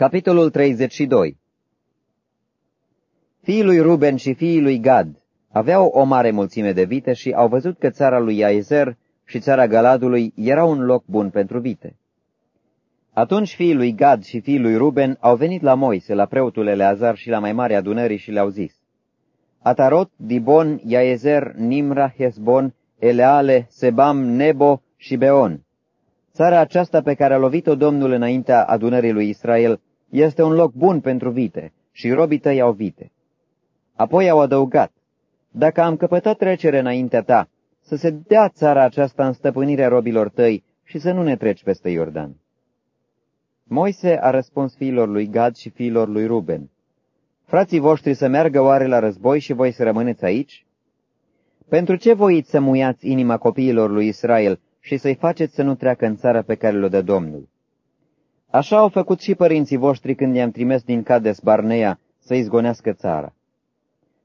Capitolul 32 Fiii lui Ruben și fiii lui Gad aveau o mare mulțime de vite și au văzut că țara lui Iaezer și țara Galadului era un loc bun pentru vite. Atunci fiii lui Gad și fiii lui Ruben au venit la Moise, la preotul Eleazar și la mai mare adunării și le-au zis, Atarot, Dibon, Iaezer, Nimra, Hezbon, Eleale, Sebam, Nebo și Beon. Țara aceasta pe care a lovit-o Domnul înaintea adunării lui Israel este un loc bun pentru vite și robii tăi au vite. Apoi au adăugat, dacă am căpătat trecere înaintea ta, să se dea țara aceasta în stăpânirea robilor tăi și să nu ne treci peste Iordan. Moise a răspuns fiilor lui Gad și fiilor lui Ruben, Frații voștri să meargă oare la război și voi să rămâneți aici? Pentru ce voiți să muiați inima copiilor lui Israel și să-i faceți să nu treacă în țara pe care le dă Domnul? Așa au făcut și părinții voștri când i-am trimis din Cades Barnea să izgonească țara.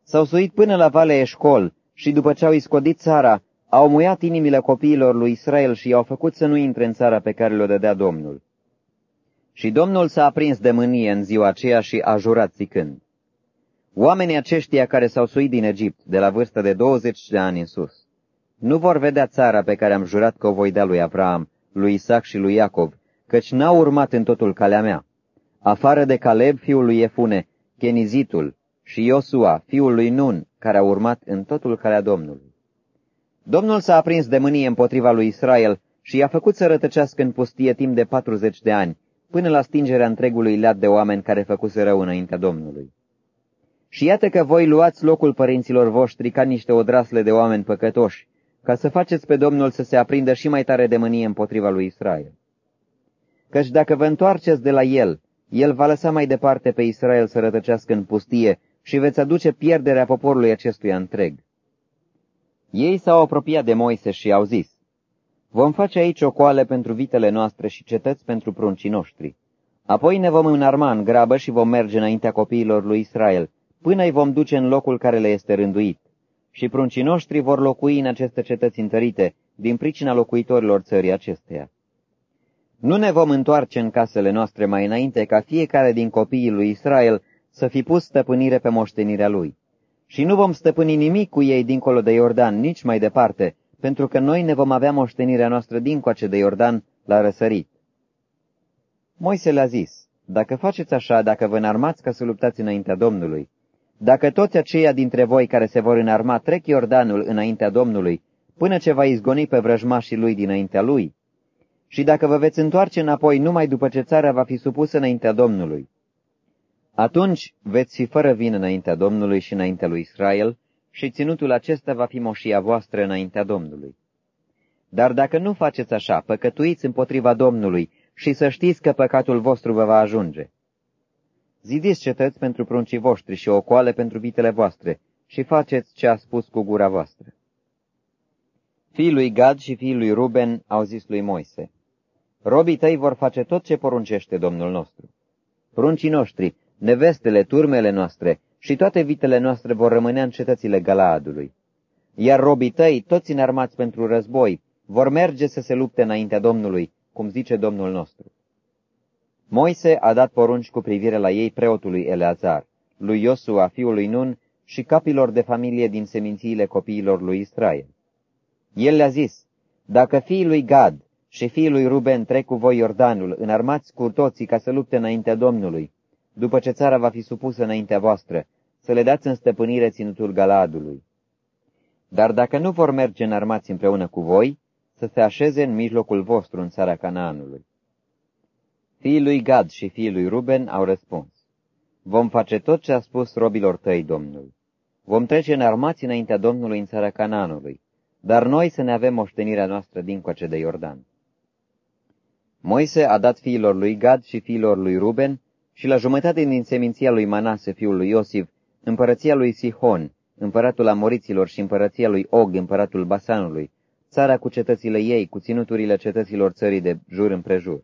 S-au suit până la Valea Eșcol și după ce au iscodit țara, au muiat inimile copiilor lui Israel și i-au făcut să nu intre în țara pe care le-o dădea Domnul. Și Domnul s-a aprins de mânie în ziua aceea și a jurat zicând, Oamenii aceștia care s-au suit din Egipt, de la vârstă de 20 de ani în sus, nu vor vedea țara pe care am jurat că o voi da lui Avram, lui Isaac și lui Iacov, căci n-au urmat în totul calea mea, afară de Caleb, fiul lui Efune, Chenizitul, și Iosua, fiul lui Nun, care a urmat în totul calea Domnului. Domnul s-a aprins de mânie împotriva lui Israel și i-a făcut să rătăcească în pustie timp de 40 de ani, până la stingerea întregului leat de oameni care făcuse rău înaintea Domnului. Și iată că voi luați locul părinților voștri ca niște odrasle de oameni păcătoși, ca să faceți pe Domnul să se aprindă și mai tare de mânie împotriva lui Israel. Căci dacă vă întoarceți de la el, el va lăsa mai departe pe Israel să rătăcească în pustie și veți aduce pierderea poporului acestuia întreg. Ei s-au apropiat de Moise și au zis, Vom face aici o coale pentru vitele noastre și cetăți pentru pruncii noștri. Apoi ne vom înarma în grabă și vom merge înaintea copiilor lui Israel, până îi vom duce în locul care le este rânduit. Și pruncii noștri vor locui în aceste cetăți întărite, din pricina locuitorilor țării acesteia. Nu ne vom întoarce în casele noastre mai înainte ca fiecare din copiii lui Israel să fi pus stăpânire pe moștenirea lui. Și nu vom stăpâni nimic cu ei dincolo de Iordan, nici mai departe, pentru că noi ne vom avea moștenirea noastră dincoace de Iordan la răsărit. Moise le-a zis, dacă faceți așa, dacă vă înarmați ca să luptați înaintea Domnului, dacă toți aceia dintre voi care se vor înarma trec Iordanul înaintea Domnului, până ce va izgoni pe vrăjmașii lui dinaintea lui, și dacă vă veți întoarce înapoi numai după ce țara va fi supusă înaintea Domnului, atunci veți fi fără vină înaintea Domnului și înaintea lui Israel, și ținutul acesta va fi moșia voastră înaintea Domnului. Dar dacă nu faceți așa, păcătuiți împotriva Domnului și să știți că păcatul vostru vă va ajunge. Zidiți cetăți pentru pruncii voștri și ocoale pentru vitele voastre și faceți ce a spus cu gura voastră. Fiii lui Gad și fiii lui Ruben au zis lui Moise, Robii tăi vor face tot ce poruncește Domnul nostru. Pruncii noștri, nevestele, turmele noastre și toate vitele noastre vor rămâne în cetățile Galaadului. Iar robii tăi, toți înarmați pentru război, vor merge să se lupte înaintea Domnului, cum zice Domnul nostru. Moise a dat porunci cu privire la ei preotului Eleazar, lui Iosua, fiul lui Nun, și capilor de familie din semințiile copiilor lui Israel. El le-a zis, dacă fiii lui Gad și fiii lui Ruben trec cu voi Iordanul, înarmați cu toții ca să lupte înaintea Domnului, după ce țara va fi supusă înaintea voastră, să le dați în stăpânire ținutul Galadului. Dar dacă nu vor merge înarmați împreună cu voi, să se așeze în mijlocul vostru în țara Canaanului. Fiii lui Gad și fiii lui Ruben au răspuns, Vom face tot ce a spus robilor tăi, Domnul. Vom trece în armați înaintea Domnului în țara Canaanului, dar noi să ne avem moștenirea noastră dincoace de Iordan. Moise a dat fiilor lui Gad și fiilor lui Ruben și la jumătate din seminția lui Manase, fiul lui Iosif, împărăția lui Sihon, împăratul Amoriților și împărăția lui Og, împăratul Basanului, țara cu cetățile ei, cu ținuturile cetăților țării de jur împrejur.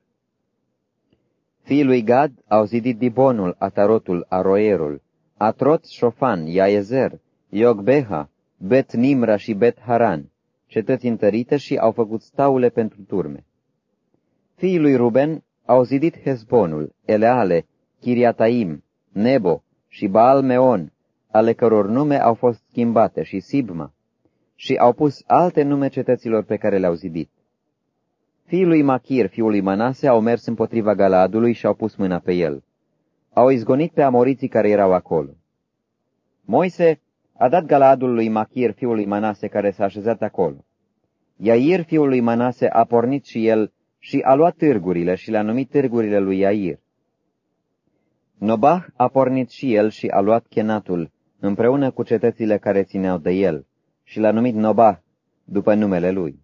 Fiii lui Gad au zidit Dibonul, Atarotul, Aroerul, Atrot, Șofan, Iaezer, Iogbeha, Bet Nimra și Bet Haran, cetăți întărite și au făcut staule pentru turme. Fiii lui Ruben au zidit Hezbonul, Eleale, Chiriataim, Nebo și Baal Meon, ale căror nume au fost schimbate, și Sibma, și au pus alte nume cetăților pe care le-au zidit. Fiii lui Machir, fiul lui Manase, au mers împotriva Galadului și au pus mâna pe el. Au izgonit pe amoriții care erau acolo. Moise a dat Galadul lui Machir, fiul lui Manase, care s-a așezat acolo. Iair, fiul lui Manase, a pornit și el și a luat târgurile și le-a numit târgurile lui Iair. Nobah a pornit și el și a luat chenatul, împreună cu cetățile care țineau de el, și l-a numit Nobah, după numele lui.